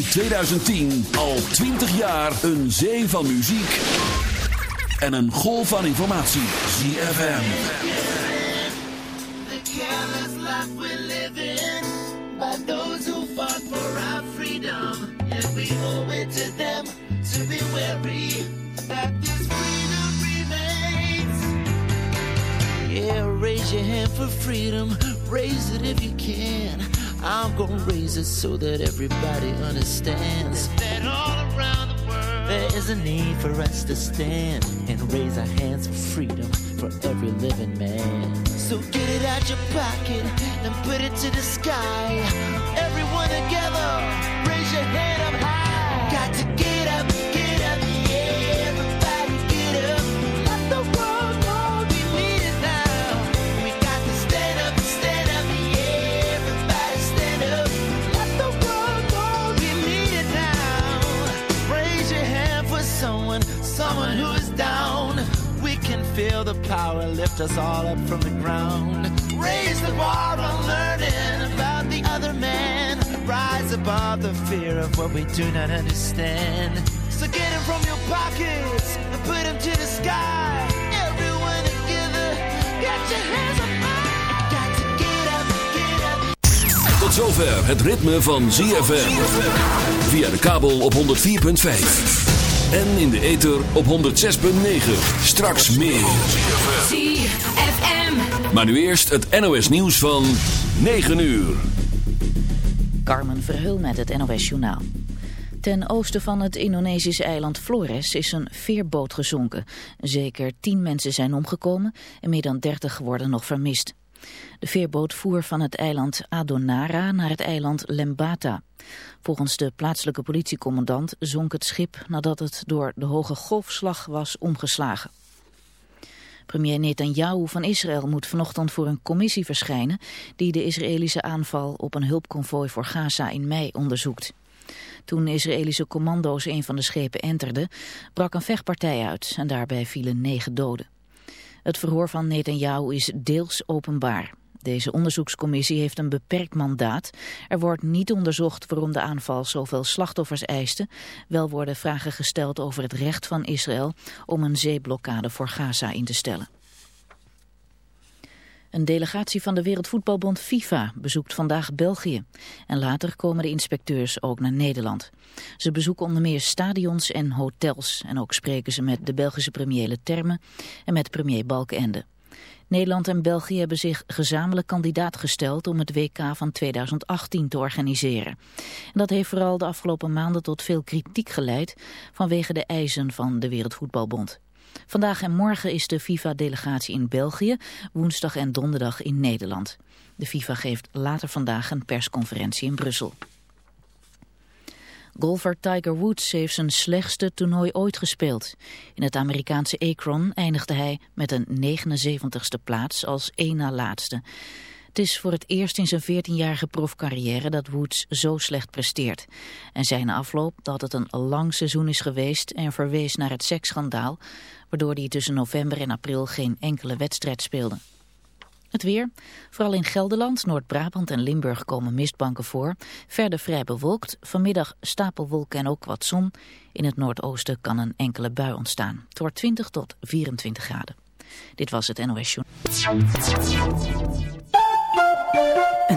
In 2010 al 20 jaar een zee van muziek en een golf van informatie. ZFM. The careless life we live in by those who fought for our freedom. Yet we owe it to them to be wary that this freedom remains. Yeah, raise your hand for freedom. Raise it if you can. I'm gonna raise it so that everybody understands that all around the world there is a need for us to stand and raise our hands for freedom for every living man. So get it out your pocket and put it to the sky. Everyone together, power lift us all up from the ground. Raise the bar on learning about the other man. Rise above the fear of what we do not understand. So get from your pockets and put him to the sky. Everyone together, get your hands up high. Got to get up, get up. Tot zover het ritme van ZFM. Via de kabel op 104.5. En in de ether op 106.9. Straks meer. ZFM. Maar nu eerst het NOS nieuws van 9 uur. Carmen Verheul met het NOS Journaal. Ten oosten van het Indonesische eiland Flores is een veerboot gezonken. Zeker tien mensen zijn omgekomen en meer dan dertig worden nog vermist. De veerboot voer van het eiland Adonara naar het eiland Lembata. Volgens de plaatselijke politiecommandant zonk het schip nadat het door de hoge golfslag was omgeslagen. Premier Netanyahu van Israël moet vanochtend voor een commissie verschijnen die de Israëlische aanval op een hulpconvooi voor Gaza in mei onderzoekt. Toen Israëlische commando's een van de schepen enterden, brak een vechtpartij uit en daarbij vielen negen doden. Het verhoor van Netanyahu is deels openbaar. Deze onderzoekscommissie heeft een beperkt mandaat. Er wordt niet onderzocht waarom de aanval zoveel slachtoffers eiste. Wel worden vragen gesteld over het recht van Israël om een zeeblokkade voor Gaza in te stellen. Een delegatie van de Wereldvoetbalbond FIFA bezoekt vandaag België. En later komen de inspecteurs ook naar Nederland. Ze bezoeken onder meer stadions en hotels. En ook spreken ze met de Belgische premier Leterme en met premier Balkenende. Nederland en België hebben zich gezamenlijk kandidaat gesteld om het WK van 2018 te organiseren. En dat heeft vooral de afgelopen maanden tot veel kritiek geleid vanwege de eisen van de Wereldvoetbalbond. Vandaag en morgen is de FIFA-delegatie in België, woensdag en donderdag in Nederland. De FIFA geeft later vandaag een persconferentie in Brussel. Golfer Tiger Woods heeft zijn slechtste toernooi ooit gespeeld. In het Amerikaanse Akron eindigde hij met een 79ste plaats als één na laatste. Het is voor het eerst in zijn 14-jarige profcarrière dat Woods zo slecht presteert. En zijn afloop dat het een lang seizoen is geweest en verwees naar het seksschandaal, waardoor hij tussen november en april geen enkele wedstrijd speelde. Het weer. Vooral in Gelderland, Noord-Brabant en Limburg komen mistbanken voor. Verder vrij bewolkt. Vanmiddag stapelwolken en ook wat zon. In het noordoosten kan een enkele bui ontstaan. Het wordt 20 tot 24 graden. Dit was het NOS Journal.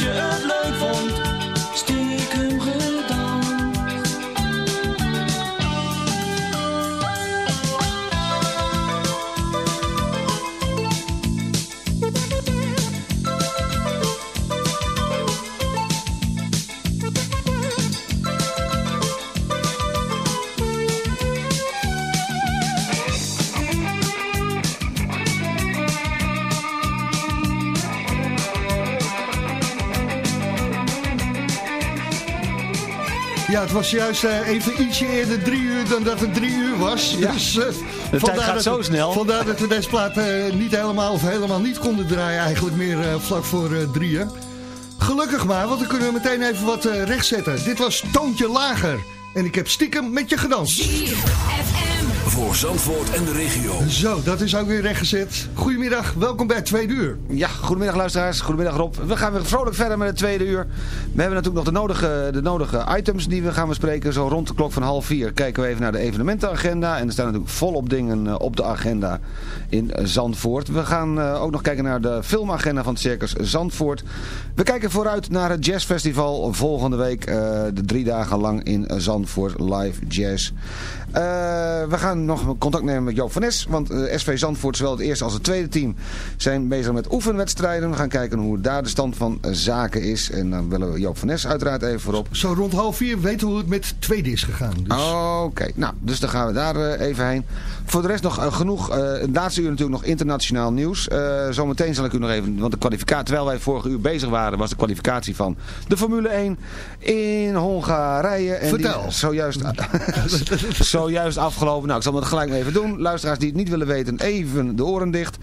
Je het het was juist eh, even ietsje eerder drie uur dan dat het drie uur was. Ja. Dus, eh, tijd gaat dat- zo snel. Vandaar dat we deze plaat eh, niet helemaal of helemaal niet konden draaien. Eigenlijk meer eh, vlak voor eh, drieën. Gelukkig maar, want dan kunnen we meteen even wat eh rechtzetten. Dit was Toontje Lager. En ik heb stiekem met je gedanst. Voor Zandvoort en de regio. Zo, dat is ook weer rechtgezet. Goedemiddag, welkom bij Tweede Uur. Ja, goedemiddag luisteraars, goedemiddag Rob. We gaan weer vrolijk verder met het tweede uur. We hebben natuurlijk nog de nodige, de nodige items die we gaan bespreken. Zo rond de klok van half vier kijken we even naar de evenementenagenda. En er staan natuurlijk volop dingen eh, op de agenda in Zandvoort. We gaan eh, ook nog kijken naar de filmagenda van het Circus Zandvoort. We kijken vooruit naar het jazzfestival volgende week. eh, de drie dagen lang in Zandvoort live jazz. We gaan nog contact nemen met Joop van Nes. Want SV Zandvoort, zowel het eerste als het tweede team, zijn bezig met oefenwedstrijden. We gaan kijken hoe daar de stand van zaken is. En dan willen we Joop van Nes uiteraard even voorop. Zo rond half vier weten we hoe het met tweede is gegaan. Dus. Oké, nou, dus dan gaan we daar eh, even heen. Voor de rest nog eh, genoeg, eh het laatste uur natuurlijk nog internationaal nieuws. Zometeen zal ik u nog even, want de kwalificatie, terwijl wij vorige uur bezig waren, was de kwalificatie van de Formule 1 in Hongarije. En Vertel. Die zojuist, zojuist afgelopen. Nou, ik zal het gelijk even doen. Luisteraars die het niet willen weten, even de oren dicht.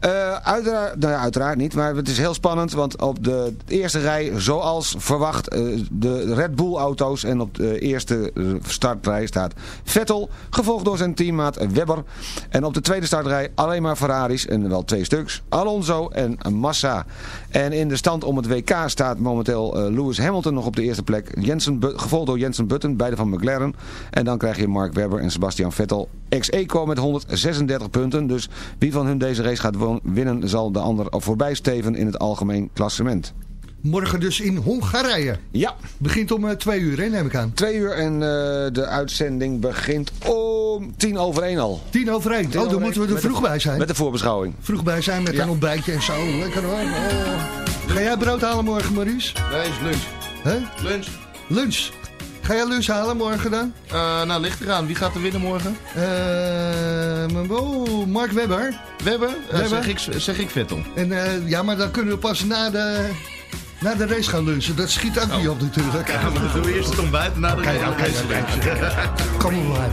Uiteraard, nou uiteraard niet, maar het is heel spannend, want op de eerste rij, zoals verwacht, uh, de Red Bull auto's en op de eerste startrij staat Vettel, gevolgd door zijn teammaat Webber. En op de tweede startrij alleen maar Ferraris, en wel twee stuks, Alonso en Massa. En in de stand om het WK staat momenteel Lewis Hamilton nog op de eerste plek, Jensen, gevolgd door Jensen Button, beide van McLaren. En dan krijg je Mark Webber en Sebastian Vettel ex-eco met 136 punten. Dus wie van hun deze race gaat winnen zal de ander voorbij steven in het algemeen klassement. Morgen dus in Hongarije. Ja. Begint om uh, twee uur, hè, neem ik aan. Twee uur en uh, de uitzending begint om tien over één al. Tien over één. oh, dan moeten we er vroeg de, bij zijn. Met de voorbeschouwing. Vroeg bij zijn met ja. een ontbijtje en zo. Lekker hoor. Oh. Ga jij brood halen morgen, Maurice? Nee, is lunch. Huh? Lunch. Lunch. Ga jij lunch halen morgen dan? Uh, nou, ligt eraan. Wie gaat er winnen morgen? Uh, oh, Mark Webber. Webber? Uh, Webber? Zeg, ik, zeg ik Vettel. En, ja, maar dan kunnen we pas na de, na de race gaan lunchen. Dat schiet ook oh. niet op natuurlijk. Ja, maar dan doen we eerst het ontbijt na de race. Oké, oké, oké. Kom maar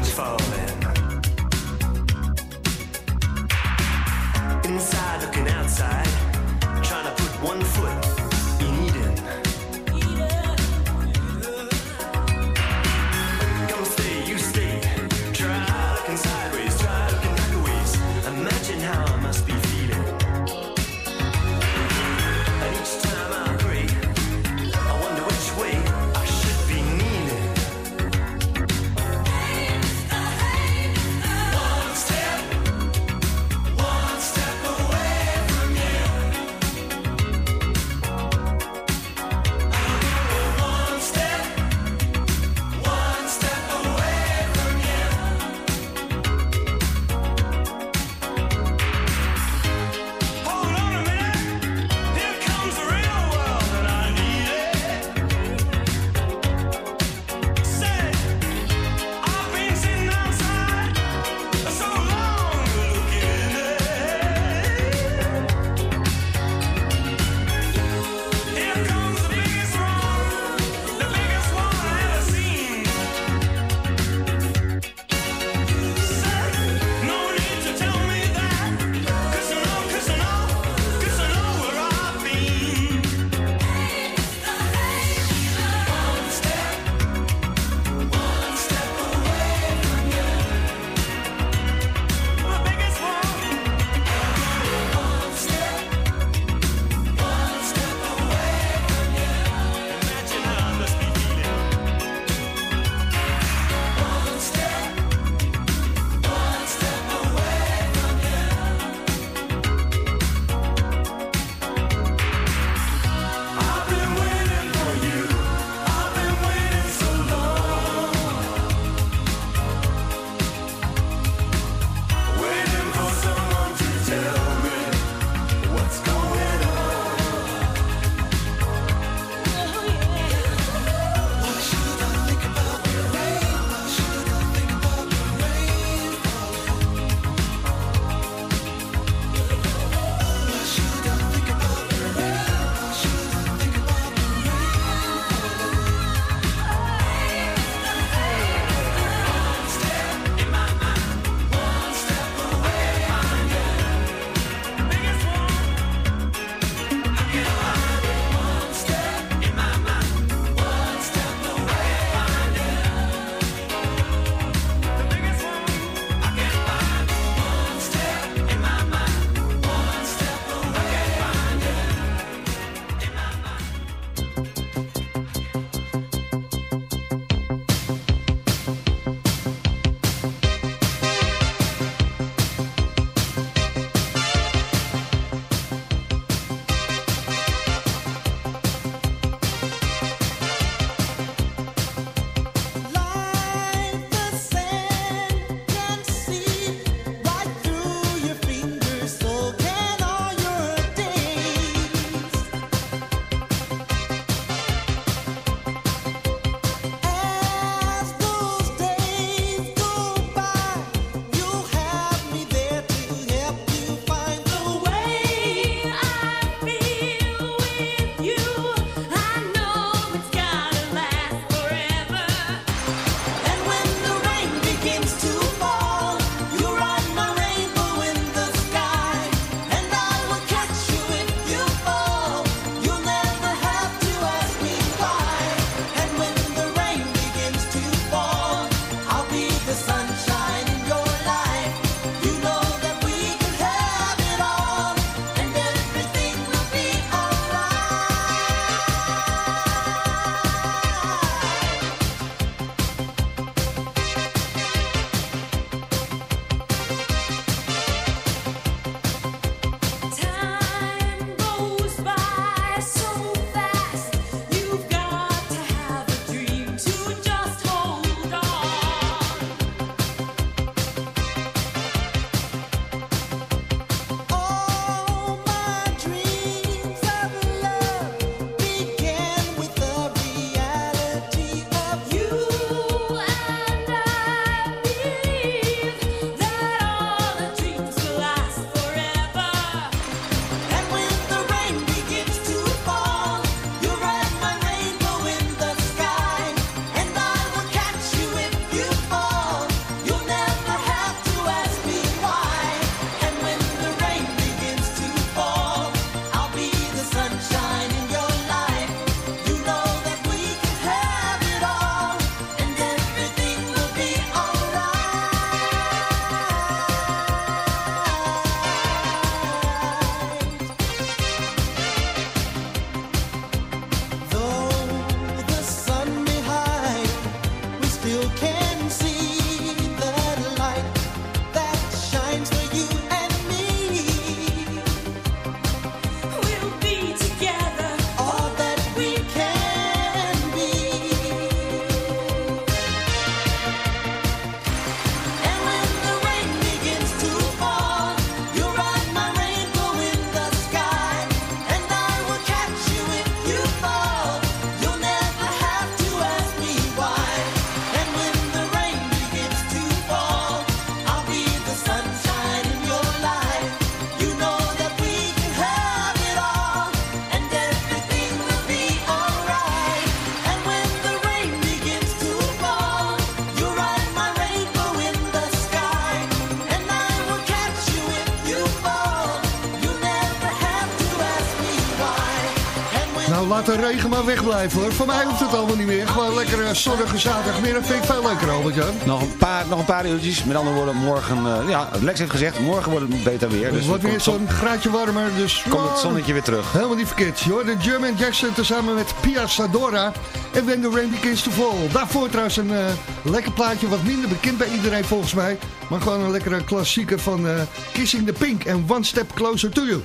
regen maar wegblijven hoor. Voor mij hoeft het allemaal niet meer. Gewoon lekker uh, zonnige zaterdagmiddag vind ik veel leuker, Albert Jan. Nog een paar, nog een paar uurtjes. Met andere woorden, morgen... Uh, ja, Lex heeft gezegd, morgen wordt het beter weer. Dus het wordt weer zo'n graadje warmer. Dus komt het zonnetje weer terug. Helemaal niet verkeerd. Je hoorde German Jackson tezamen met Pia Sadora en When the Rain Begins to Fall. Daarvoor trouwens een uh, lekker plaatje, wat minder bekend bij iedereen volgens mij. Maar gewoon een lekkere klassieker van Kissing the Pink en One Step Closer to You.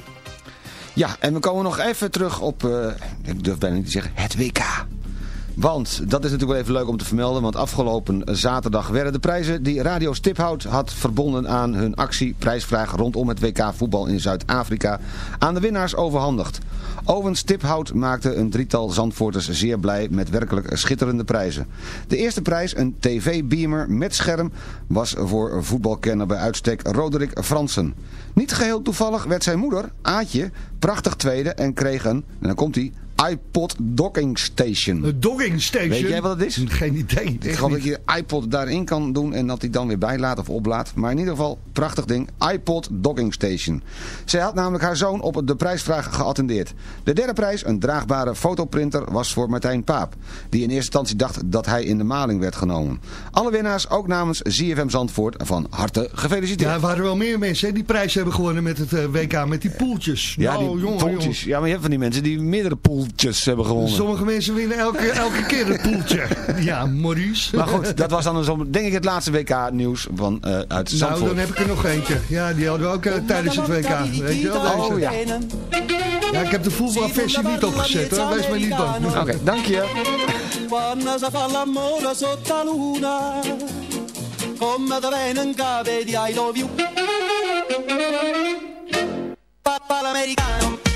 Ja, en we komen nog even terug op, uh, ik durf bijna niet te zeggen, het WK. Want, dat is natuurlijk wel even leuk om te vermelden, want afgelopen zaterdag werden de prijzen die Radio Stiphout had verbonden aan hun actie prijsvraag rondom het WK voetbal in Zuid-Afrika aan de winnaars overhandigd. Owen Stiphout maakte een drietal Zandvoorters zeer blij met werkelijk schitterende prijzen. De eerste prijs, een tv-beamer met scherm, was voor voetbalkenner bij uitstek Roderick Fransen. Niet geheel toevallig werd zijn moeder, Aatje, prachtig tweede en kreeg een, en dan komt hij, iPod Docking Station. Een docking station? Weet jij wat het is? Geen idee. Ik geloof dat je iPod daarin kan doen en dat hij dan weer bijlaat of oplaadt. Maar in ieder geval, prachtig ding. iPod Docking Station. Zij had namelijk haar zoon op de prijsvraag geattendeerd. De derde prijs, een draagbare fotoprinter, was voor Martijn Paap. Die in eerste instantie dacht dat hij in de maling werd genomen. Alle winnaars, ook namens ZFM Zandvoort, van harte gefeliciteerd. Ja, er waren wel meer mensen hè, die prijs hebben gewonnen met het uh, WK, met die poeltjes. Ja, nou, die jongen, poeltjes. Ja, maar je hebt van die mensen die meerdere poeltjes hebben gewonnen. Sommige mensen winnen elke, elke keer een poeltje. Ja, Maurice. Maar goed, dat was dan zo, denk ik het laatste WK-nieuws van uh, uit Zandvoort. Nou, dan heb ik er nog eentje. Ja, die hadden we ook uh, tijdens het WK. Weet je wel, Oh, ja. Ja, ik heb de voetbalversie niet opgezet hoor. Wees maar niet bang. Oké, okay, dank je. Come da venen cave di I love you Papa l'americano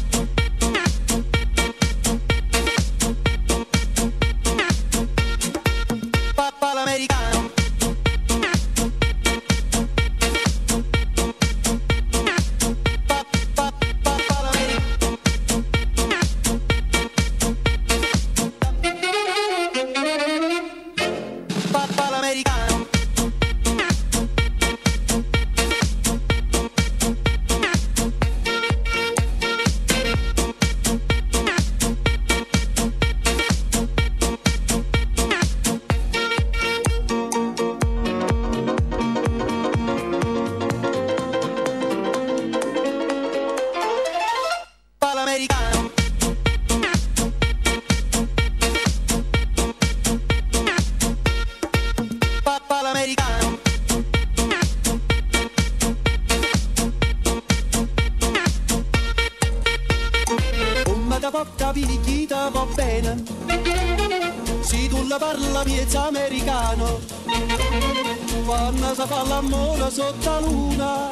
si fa l'amore sotto la luna.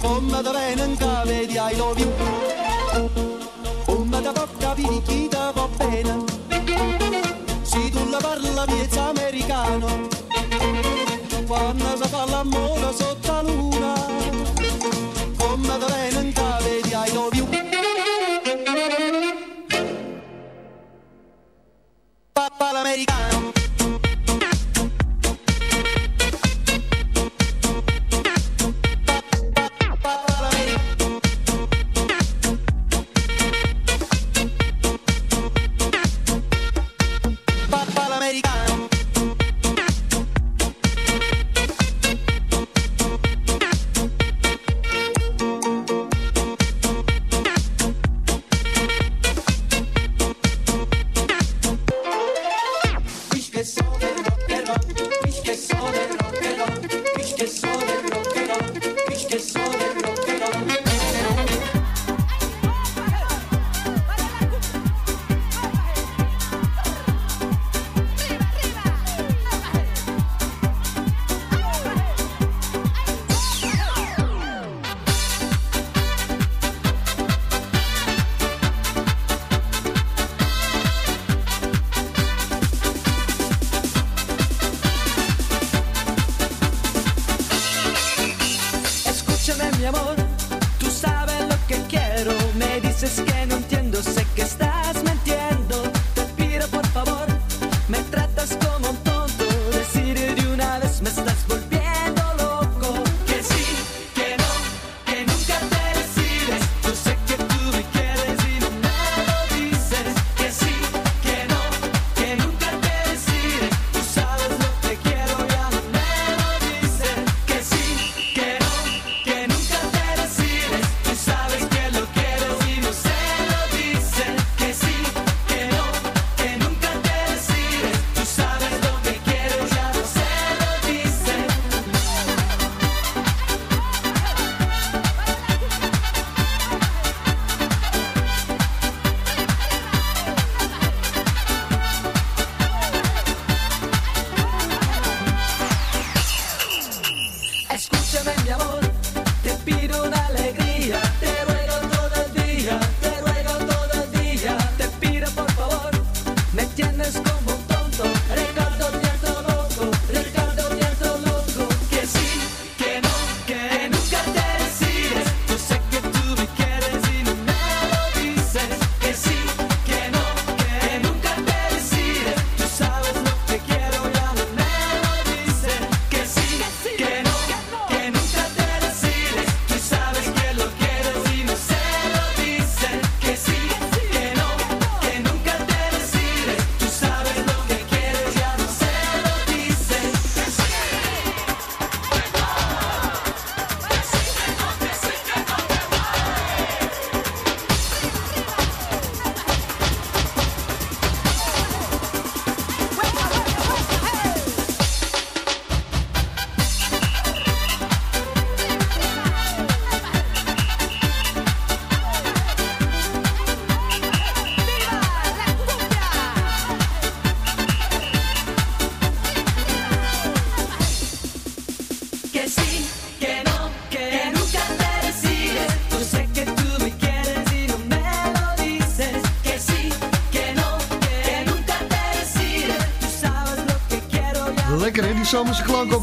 Come da venen cave di I love you. Come da porta pirichita va bene. Se tu la parla miezza americano. Quando si fa l'amore sotto la luna. Come da venen cave di I love you Me dices que no entiendo, sé que estás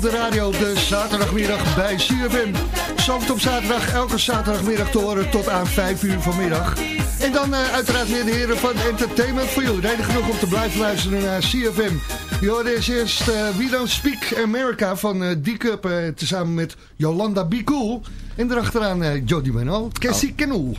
de radio de zaterdagmiddag bij CFM. Zand op zaterdag, elke zaterdagmiddag te horen tot aan 5 uur vanmiddag. En dan uh, uiteraard weer de heren van Entertainment for You. Reden genoeg om te blijven luisteren naar CFM. Je hoorde eerst uh, We Don't Speak America van uh, D-Cup uh, tezamen met Yolanda Be Cool. En erachteraan Jody Manuel, Cassie oh.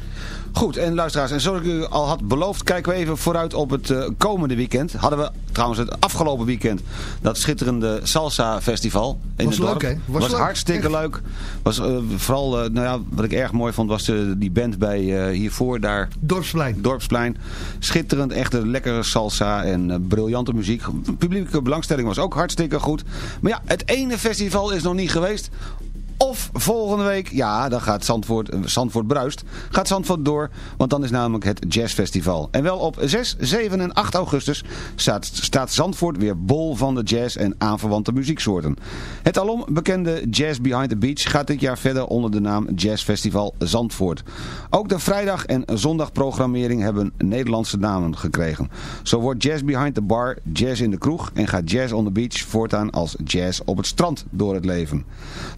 Goed, en luisteraars, en zoals ik u al had beloofd, kijken we even vooruit op het uh, komende weekend. Hadden we trouwens het afgelopen weekend dat schitterende Salsa Festival in was het dorp. Leuk, hè? Was, was leuk. hartstikke Echt. leuk. Was uh, vooral, uh, nou ja, wat ik erg mooi vond, was de, die band bij hiervoor daar. Dorpsplein. Dorpsplein. Schitterend, echt een lekkere salsa en briljante muziek. Publieke belangstelling was ook hartstikke goed. Maar ja, het ene festival is nog niet geweest. Of volgende week, ja, dan gaat Zandvoort, Zandvoort bruist, gaat Zandvoort door, want dan is namelijk het Jazzfestival. En wel op 6, 7 en 8 augustus staat, staat Zandvoort weer bol van de jazz en aanverwante muzieksoorten. Het alom bekende Jazz Behind the Beach gaat dit jaar verder onder de naam Jazzfestival Zandvoort. Ook de vrijdag- en zondagprogrammering hebben Nederlandse namen gekregen. Zo wordt Jazz Behind the Bar Jazz in de kroeg en gaat Jazz on the Beach voortaan als Jazz op het strand door het leven.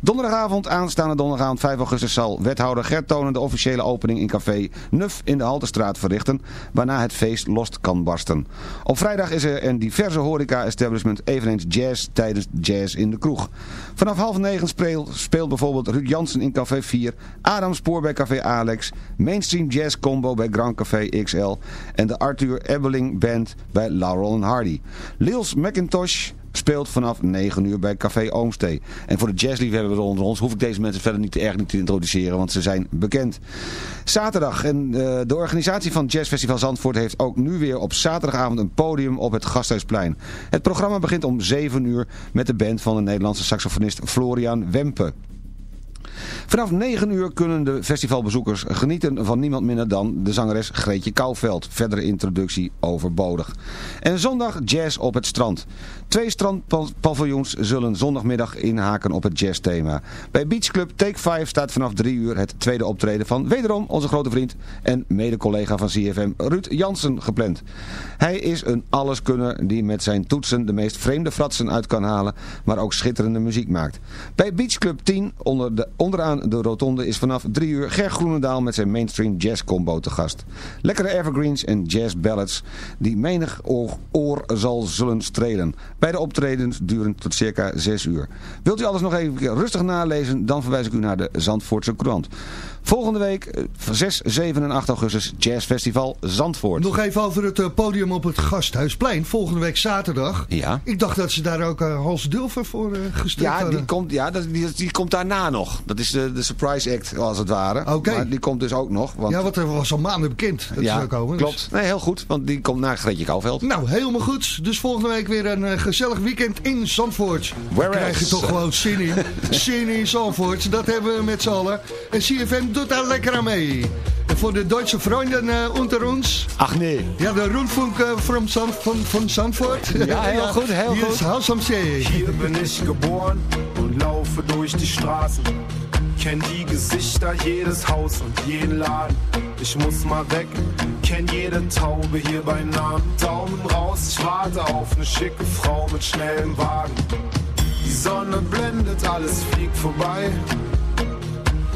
Donderdagavond aanstaande donderdagavond 5 augustus zal wethouder Gert Tonen de officiële opening in café Nuf in de Haltestraat verrichten, waarna het feest los kan barsten. Op vrijdag is er een diverse horeca-establishment eveneens jazz tijdens jazz in de kroeg. Vanaf half negen speelt, speelt bijvoorbeeld Ruud Jansen in café 4, Adam Spoor bij café Alex, Mainstream Jazz Combo bij Grand Café XL en de Arthur Ebeling Band bij Laurel Hardy. Lils McIntosh speelt vanaf 9 uur bij Café Oomstee. En voor de jazzliefhebbers onder ons hoef ik deze mensen verder niet te erg niet te introduceren, want ze zijn bekend. Zaterdag. En uh, de organisatie van Jazzfestival Zandvoort heeft ook nu weer op zaterdagavond een podium op het Gasthuisplein. Het programma begint om 7 uur met de band van de Nederlandse saxofonist Florian Wempe. Vanaf 9 uur kunnen de festivalbezoekers genieten van niemand minder dan de zangeres Greetje Kouwveld. Verdere introductie overbodig. En zondag jazz op het strand. Twee strandpaviljoens zullen zondagmiddag inhaken op het jazzthema. Bij Beach Club Take 5 staat vanaf 3 uur het tweede optreden van wederom onze grote vriend en mede-collega van CFM Ruud Jansen gepland. Hij is een alleskunner die met zijn toetsen de meest vreemde fratsen uit kan halen, maar ook schitterende muziek maakt. Bij Beach Club 10 onder de, onderaan de rotonde is vanaf 3 uur Ger Groenendaal met zijn mainstream jazz combo te gast. Lekkere evergreens en jazz ballads die menig oor, zal zullen strelen. Beide optredens duren tot circa 6 uur. Wilt u alles nog even rustig nalezen, dan verwijs ik u naar de Zandvoortse krant. Volgende week 6, 7 en 8 augustus Jazz Festival Zandvoort. Nog even over het uh, podium op het Gasthuisplein. Volgende week zaterdag. Ja. Ik dacht dat ze daar ook uh, Hans Dulfer voor gestuurd ja, hadden. Die komt, ja, die, die, komt daarna nog. Dat is de, de surprise act als het ware. Oké. Okay. Maar die komt dus ook nog. Want... Ja, want er was al maanden bekend dat ja, zou komen. klopt. Dus... Nee, heel goed. Want die komt na Gretje Kouwveld. Nou, helemaal goed. Dus volgende week weer een gezellig weekend in Zandvoort. Whereas... Dan krijg je toch gewoon zin in. zin in Zandvoort. Dat hebben we met z'n allen. En CFM doet daar lekker aan mee. En voor de Duitse vrienden uh, unter uns. Ach nee. Ja, de Rundfunk uh, from San, von, von Zandvoort. Ja, heel ja, goed, heel hier goed. Ist Haus am See. Hier bin ich geboren und laufe durch die Straßen. Kenn die Gesichter, jedes Haus und jeden Laden. Ich muss mal weg, kenn jede Taube hier bei Namen. Daumen raus, ich warte auf eine schicke Frau mit schnellem Wagen. Die Sonne blendet, alles fliegt vorbei.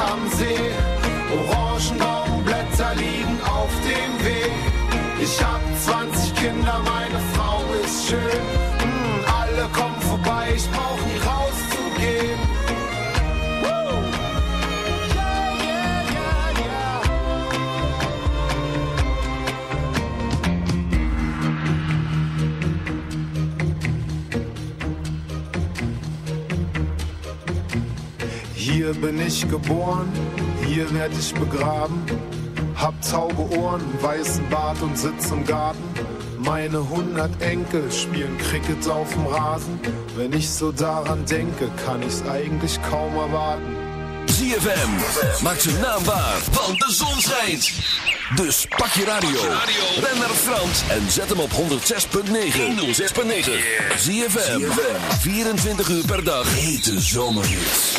am See. Orangenbaumblätter liegen auf dem Weg. Ich hab 20 Kinder, meine Frau ist schön. Hier bin ich geboren, hier werd ich begraben. Hab taube Ohren, weißen Bart und sitz im Garten. Meine hundert Enkel spielen Cricket auf dem Rasen. Wenn ich so daran denke, kann ich's eigentlich kaum erwarten. ZFM, maak zijn naam waar, want de zon schijnt. Dus pak je radio, ren naar Frans en zet hem op 106.9. 106.9. ZFM, 24 uur per dag, hete zomerhits.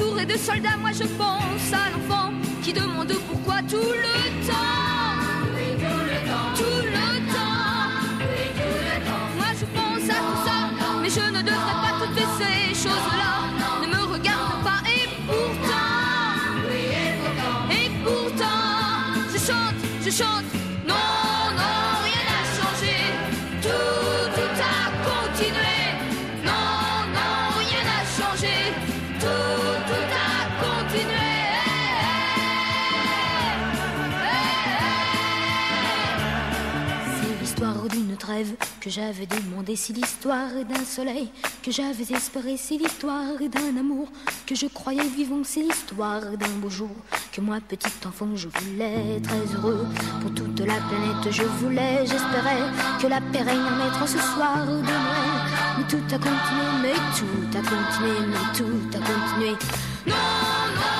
l'enfant entouré de soldats. Moi je pense à l'enfant qui demande que j'avais demandé, c'est l'histoire d'un soleil que j'avais espéré, c'est l'histoire d'un amour que je croyais vivant, c'est l'histoire d'un beau jour que moi petit enfant je voulais très heureux pour toute la planète, je voulais, j'espérais que la paix règne en mettant ce soir de. Mais tout a continué, mais tout a continué, mais tout a continué. Non, non,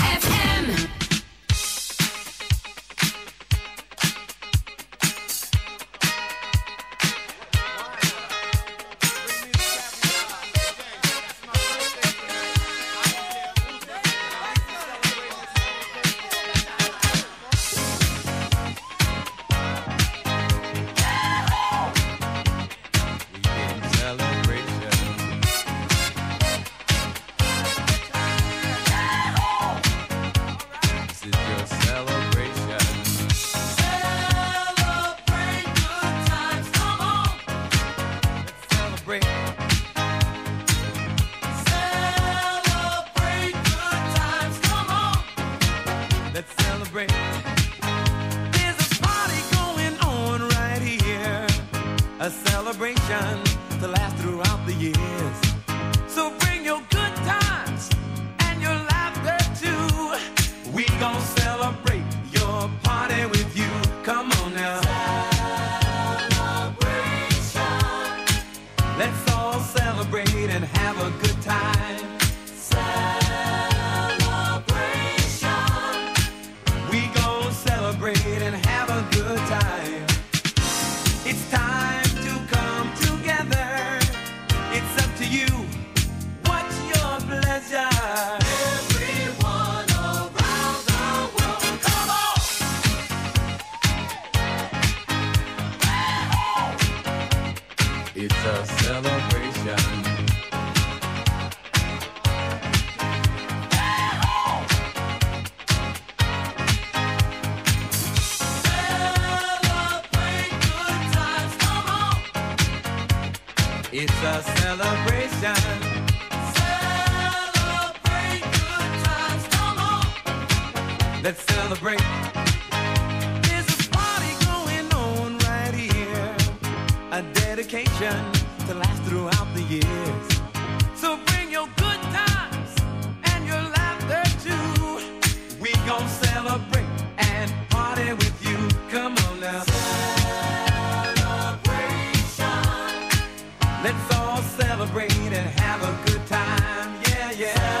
Let's all celebrate and have a good time. Yeah, yeah.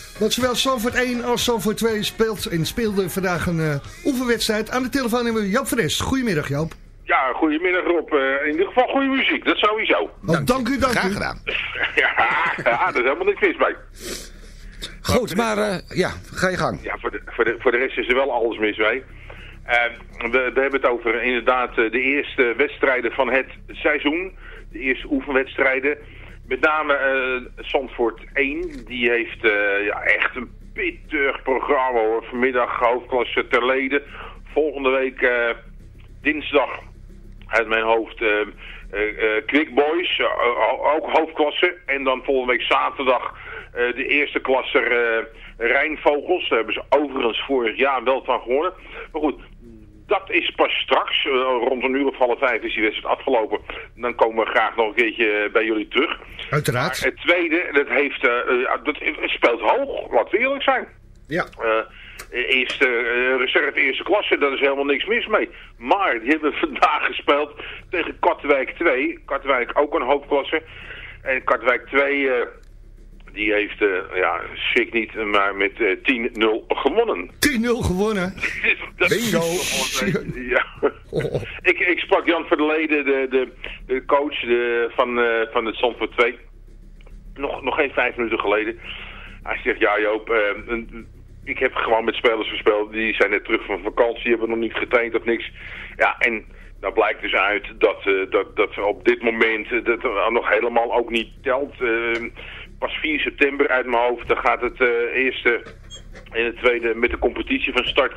Want zowel Sanford 1 als Sanford 2 speelt en speelde vandaag een eh, oefenwedstrijd. Aan de telefoon hebben we Joop Fres. Goedemiddag Joop. Ja, goedemiddag Rob. Eh, in ieder geval goede muziek, dat sowieso. Oh, dank, dank u, Graag gedaan. ja, ah, daar is helemaal niks mis bij. Goed, maar eh, ja, ga je gang. Ja, voor de, voor, de, voor de rest is er wel alles mis bij. Ehm, we, we, hebben het over inderdaad de eerste wedstrijden van het seizoen. De eerste oefenwedstrijden. Met name eh Zandvoort 1. Die heeft eh, ja, echt een pittig programma hoor. Vanmiddag hoofdklasse ter leden. Volgende week eh, dinsdag uit mijn hoofd eh eh, eh, Quick Boys. eh, ook hoofdklasse. En dan volgende week zaterdag eh, de eerste klasser eh Rijnvogels. Daar hebben ze overigens vorig jaar wel van gewonnen. Maar goed, dat is pas straks. Eh, rond een uur of half vijf is die wedstrijd afgelopen. Dan komen we graag nog een keertje bij jullie terug. Uiteraard. Maar het tweede, dat, heeft, eh, eh, dat speelt hoog. Laten we eerlijk zijn. Ja. Eh, eerste, eh, reserve eerste klasse, daar is helemaal niks mis mee. Maar die hebben vandaag gespeeld tegen Katwijk 2. Katwijk ook een hoofdklasse. En Katwijk 2, eh, die heeft, eh, ja, schrik niet, maar met eh, 10-0 gewonnen. 10-0 gewonnen. Dat is Bingo. Ja. ik, ik sprak Jan Verleden, de, de, de coach de, van, eh, van het Zandvoort 2. Nog, nog geen vijf minuten geleden. Hij zegt, ja Joop, eh, een- ik heb gewoon met spelers gespeeld. Die zijn net terug van vakantie, hebben nog niet getraind of niks. Ja, en nou blijkt dus uit dat, eh, dat, dat op dit moment eh, dat er nog helemaal ook niet telt. Pas 4 september uit mijn hoofd, dan gaat het eh, eerste en het tweede met de competitie van start.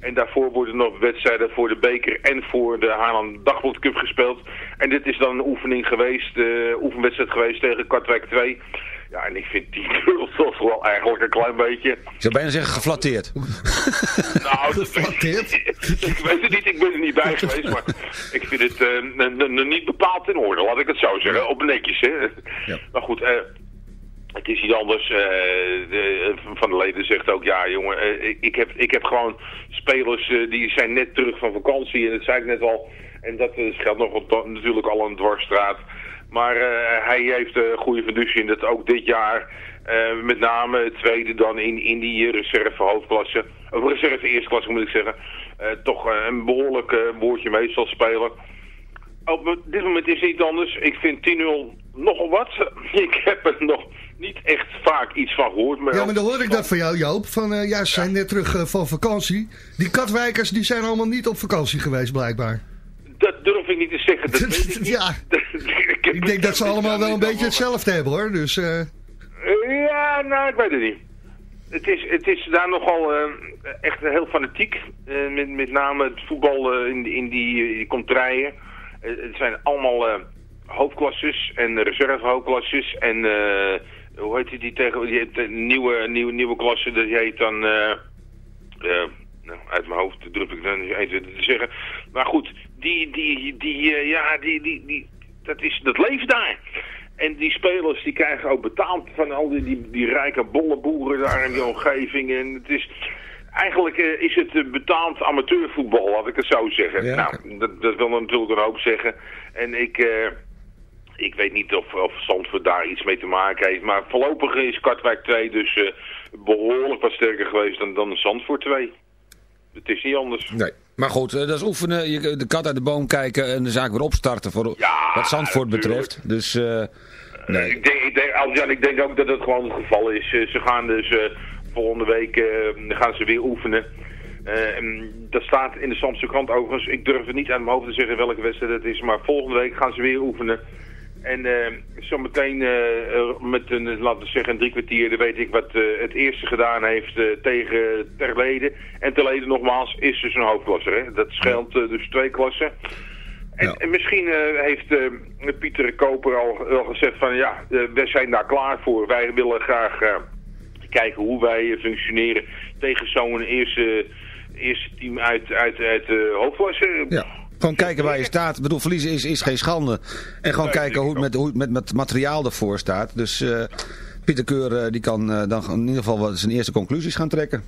En daarvoor worden nog wedstrijden voor de beker en voor de Haarlem Dagblad Cup gespeeld. En dit is dan een oefening geweest, eh oefenwedstrijd geweest tegen Katwijk 2. Ja, en ik vind die toch wel eigenlijk een klein beetje... Ik zou bijna zeggen geflatteerd. Nou, weet ik weet het niet, ik ben er niet bij geweest, maar ik vind het eh, n- niet bepaald in orde, laat ik het zo zeggen. Op netjes, hè. Maar goed, eh, het is niet anders. eh, de, van de leden zegt ook, ja jongen, eh, ik- heb, ik heb gewoon spelers eh, die zijn net terug van vakantie, en dat zei ik net al. En dat eh, geldt nog natuurlijk al een dwarsstraat. Maar eh, hij heeft een goede fiducie in dat ook dit jaar, eh, met name het tweede dan in, in die reserve hoofdklasse, of reserve eerste klasse moet ik zeggen, eh, toch eh, een behoorlijk eh, woordje mee zal spelen. Op dit moment is het niet anders. Ik vind 10-0 nogal wat. Ik heb er nog niet echt vaak iets van gehoord. Maar Ja, maar dan hoor ik dat van jou, Joop. Van, eh, ja, ze zijn net terug eh, van vakantie. Die katwijkers die zijn allemaal niet op vakantie geweest, blijkbaar. Dat durf ik niet te zeggen. Dat weet ik ja, ik denk dat ze allemaal wel een beetje hetzelfde hebben, hoor. Dus, eh, Ja, nou, ik weet het niet. Het is, het is daar nogal echt heel fanatiek. Met, met name het voetbal in, in die, die contraien. Eh, het zijn allemaal hoofdklasses en reserve hoofdklasses. En hoe heet die, die tegen die, nieuwe, nieuwe, nieuwe klasse, dat heet dan... eh, eh, nou, uit mijn hoofd durf ik dan niet eens te zeggen. Maar goed, die, die, die, eh, ja, die, die, die, dat, is, dat leeft daar. En die spelers die krijgen ook betaald van al die, die, die rijke bolleboeren daar in die omgeving. En het is, eigenlijk is het betaald amateurvoetbal, laat ik het zo zeggen. Ja. Nou, dat, dat wil natuurlijk een hoop zeggen. En ik, ik weet niet of, of Zandvoort daar iets mee te maken heeft. Maar voorlopig is Katwijk 2 dus eh, behoorlijk wat sterker geweest dan, dan Zandvoort 2. Het is niet anders. Nee. Maar goed, eh, dat is oefenen. Je, de kat uit de boom kijken en de zaak weer opstarten voor wat Zandvoort betreft. Dus eh, nee. Ik denk, ik denk, ik denk ook dat het gewoon het geval is. Ze gaan dus volgende week gaan ze weer oefenen. En dat staat in de Zandse krant overigens. Ik durf het niet uit mijn hoofd te zeggen welke wedstrijd het is. Maar volgende week gaan ze weer oefenen. En eh, zometeen eh, eh, met een, laten we zeggen, drie kwartier, dan weet ik wat het eerste gedaan heeft tegen Terleden. En Terleden nogmaals is dus een hoofdklasser. Hè? Dat scheelt dus twee klassen. En, en misschien heeft Pieter Koper al, al gezegd van ja, wij zijn daar klaar voor. Wij willen graag kijken hoe wij functioneren tegen zo'n eerste, eerste team uit, uit, uit de hoofdklasse. Ja. Gewoon kijken waar je staat. Ik bedoel, verliezen is, is geen schande. En gewoon Nee, kijken hoe het met, hoe het met, met materiaal ervoor staat. Dus eh, Pieter Keur eh, die kan eh, dan in ieder geval wat zijn eerste conclusies gaan trekken.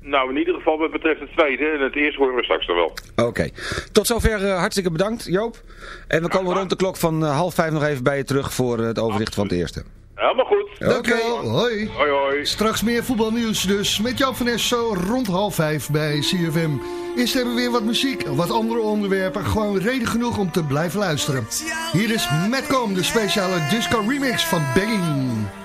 Nou, in ieder geval wat betreft het tweede. En het eerste horen we straks nog wel. Oké. Tot zover hartstikke bedankt Joop. En we komen rond de klok van half vijf nog even bij je terug voor het overzicht van het eerste. Helemaal goed. Oké, hoi. Hoi, hoi. Straks meer voetbalnieuws dus met Jan van Esso rond half vijf bij CFM. Eerst hebben we weer wat muziek, wat andere onderwerpen. Gewoon reden genoeg om te blijven luisteren. Hier is Metcom, de speciale disco remix van Begging.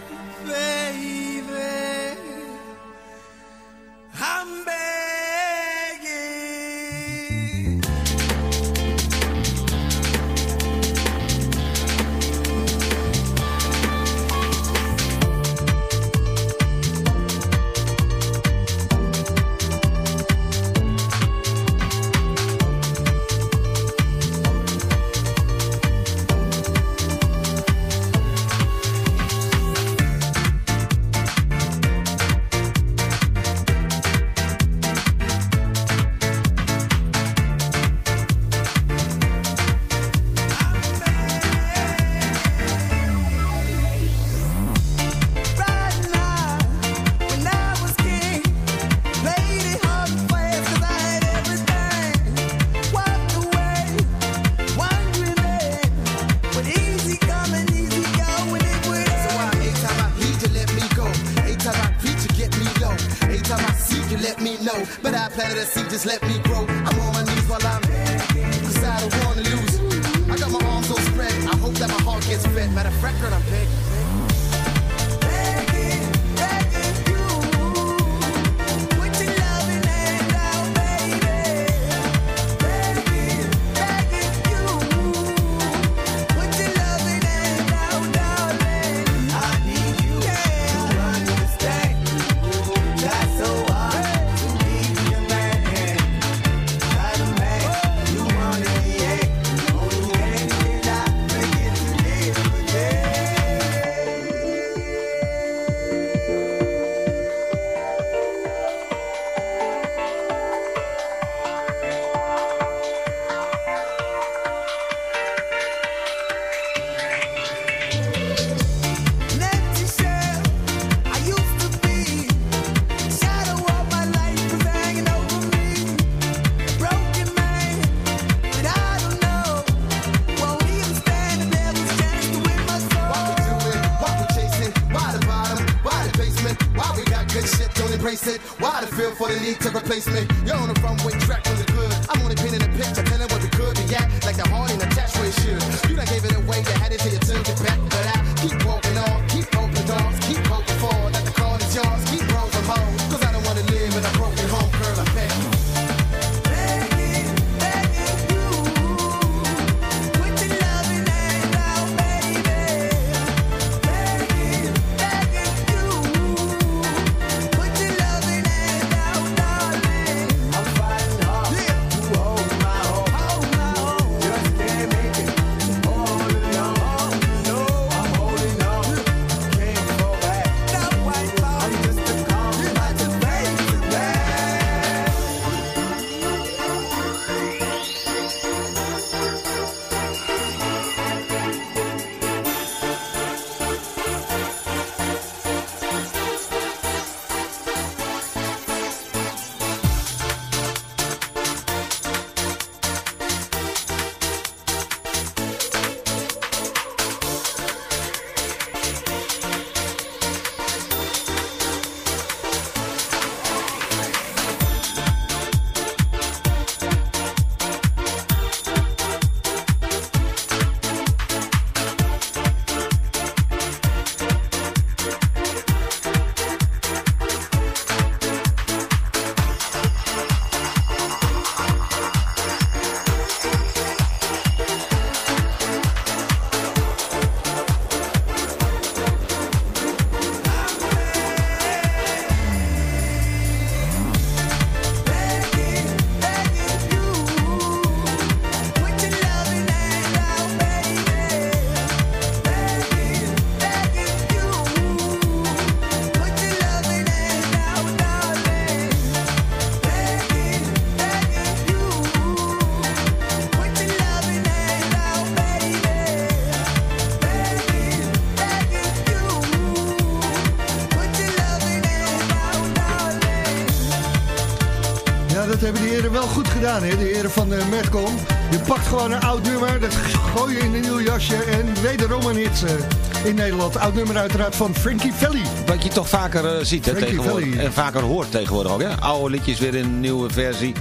Gedaan, hè? de heren van uh, Metcom. Je pakt gewoon een oud nummer, dat gooi je in een nieuw jasje en wederom een hit uh, in Nederland. Oud nummer uiteraard van Frankie Valli. Wat je toch vaker uh, ziet hè, tegenwoordig. En vaker hoort tegenwoordig ook. Hè? Oude liedjes weer in een nieuwe versie.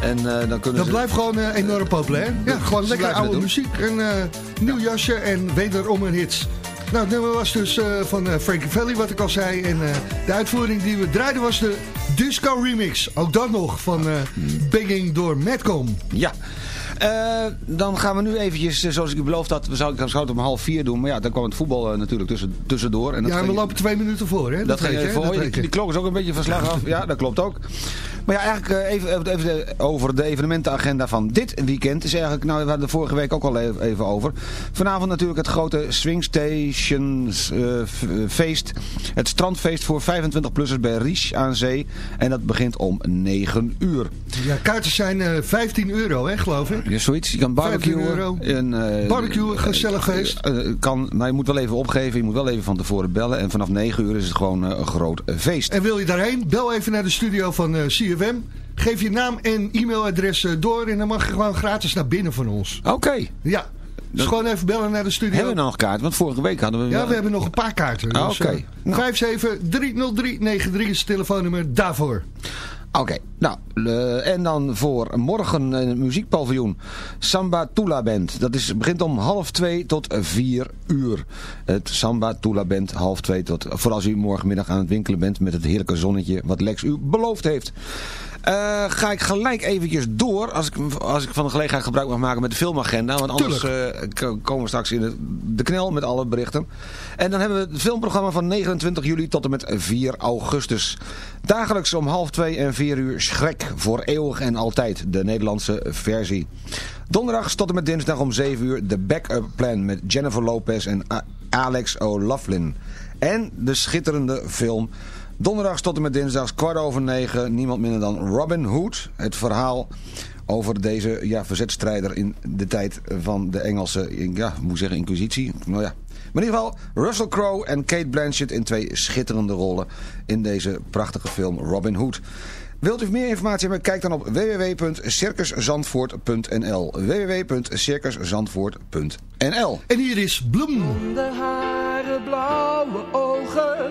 En, uh, dan kunnen dat ze... blijft gewoon uh, enorm populair. Ja, gewoon Ze lekker oude muziek. Een uh, nieuw jasje en wederom een hits. Nou, het nummer was dus van Frankie Valli, wat ik al zei. En de uitvoering die we draaiden was de Disco Remix. Ook dat nog van Begging door Madcom. Ja. Uh, dan gaan we nu eventjes, zoals ik u beloofd had, we zouden het om half vier doen. Maar ja, dan kwam het voetbal uh, natuurlijk tussen, tussendoor. En dat ja, we ging, lopen twee minuten voor, hè? Dat, Dat, ging je, voor. Je. die klok is ook een beetje van slag af. Ja, dat klopt ook. Maar ja, eigenlijk uh, even, even over de evenementenagenda van dit weekend. Is eigenlijk, nou, we hadden de vorige week ook al even, over. Vanavond natuurlijk het grote Swing Stations feest. Het strandfeest voor 25-plussers bij Ries aan Zee. En dat begint om 9 uur. Ja, kaarten zijn 15 euro, hè, geloof ik. Ja, zoiets. Je kan barbecuen. euro. En, uh, barbecuen, gezellig feest. Uh, kan, maar je moet wel even opgeven. Je moet wel even van tevoren bellen. En vanaf 9 uur is het gewoon uh, een groot feest. En wil je daarheen? Bel even naar de studio van CFM. Geef je naam en e-mailadres door. En dan mag je gewoon gratis naar binnen van ons. Oké. Okay. Ja. Dus gewoon even bellen naar de studio. Hebben we nog kaarten? Want vorige week hadden we... Ja, we hebben nog een paar kaarten. Ah, Dus, Oké. Okay. Nou. 5730393 is het telefoonnummer daarvoor. Oké, nou, en dan voor morgen het muziekpaviljoen Samba Tula Band. Dat is, begint om half twee tot vier uur. Het Samba Tula Band, half twee tot, voor als u morgenmiddag aan het winkelen bent met het heerlijke zonnetje wat Lex u beloofd heeft. Uh, ga ik gelijk eventjes door, als ik, als ik van de gelegenheid gebruik mag maken met de filmagenda. Want anders uh, komen we straks in de, de knel met alle berichten. En dan hebben we het filmprogramma van 29 juli tot en met 4 augustus. Dagelijks om half 2 en 4 uur Schrek voor eeuwig en altijd, de Nederlandse versie. Donderdags tot en met dinsdag om 7 uur de Backup Plan met Jennifer Lopez en Alex O'Loughlin. En de schitterende film... Donderdags tot en met dinsdags kwart over negen. Niemand minder dan Robin Hood. Het verhaal over deze ja, verzetstrijder in de tijd van de Engelse, ja, moet ik zeggen, inquisitie. Nou ja. Maar in ieder geval, Russell Crowe en Kate Blanchett in twee schitterende rollen in deze prachtige film Robin Hood. Wilt u meer informatie hebben? Kijk dan op www.circuszandvoort.nl www.circuszandvoort.nl En hier is Bloem. Blonde haren, blauwe ogen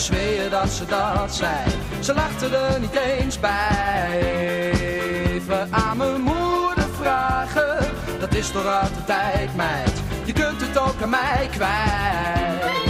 Zweer dat ze dat zei. Ze lachte er niet eens bij. Even aan mijn moeder vragen. Dat is toch tijd meid. Je kunt het ook aan mij kwijt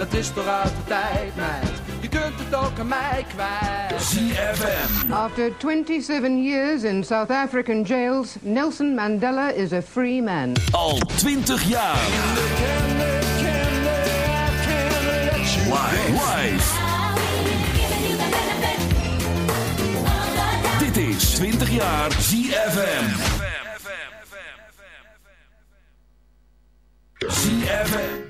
dat is toch uit de tijd, meid. Je kunt het ook aan mij kwijt. ZFM. After 27 years in South African jails, Nelson Mandela is a free man. Al 20 jaar. Live. Dit is 20 jaar ZFM. ZFM.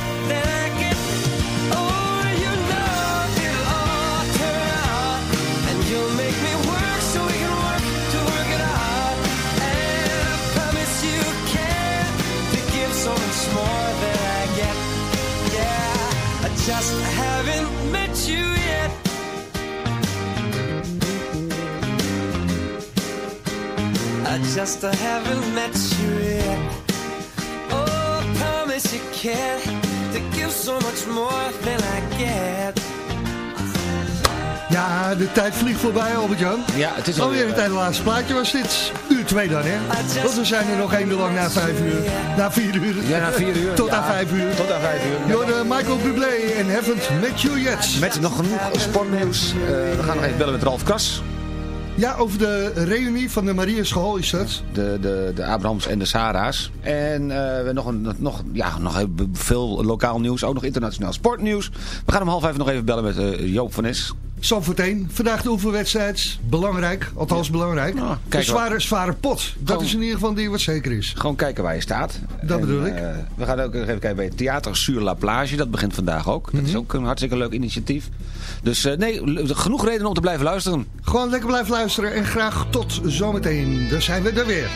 more than I get. Yeah, I just haven't met you yet. I just haven't met you yet. Oh, I promise you can to give so much more than I get. Ja, de tijd vliegt voorbij, Albert-Jan. Ja, het is alweer alweer, het laatste plaatje was dit. Uur twee dan, hè? Want we zijn er nog één uur lang na vijf uur. Na vier uur. Ja, na vier uur. Tot Ja, aan vijf uur. Tot aan vijf uur. Door Michael Bublé en Haven't Met You Yet. Met nog genoeg sportnieuws. Eh, we gaan nog even bellen met Ralf Kras. Ja, over de reunie van de Mariaschool is dat. De, de, de Abrahams en de Sarah's. En eh, we nog, een, nog, ja, nog veel lokaal nieuws. Ook nog internationaal sportnieuws. We gaan om half vijf nog even bellen met eh, Joop van Es. Zandvoort 1. Vandaag de oefenwedstrijd. Belangrijk, althans belangrijk. een kijk zware, zware pot. Dat is in ieder geval die wat zeker is. Gewoon kijken waar je staat. Dat En, bedoel ik. eh, we gaan ook even kijken bij het Theater Sur La Plage. Dat begint vandaag ook. Dat Mhm. is ook een hartstikke leuk initiatief. Dus eh, nee, genoeg reden om te blijven luisteren. Gewoon lekker blijven luisteren en graag tot zometeen. Dan zijn we er weer.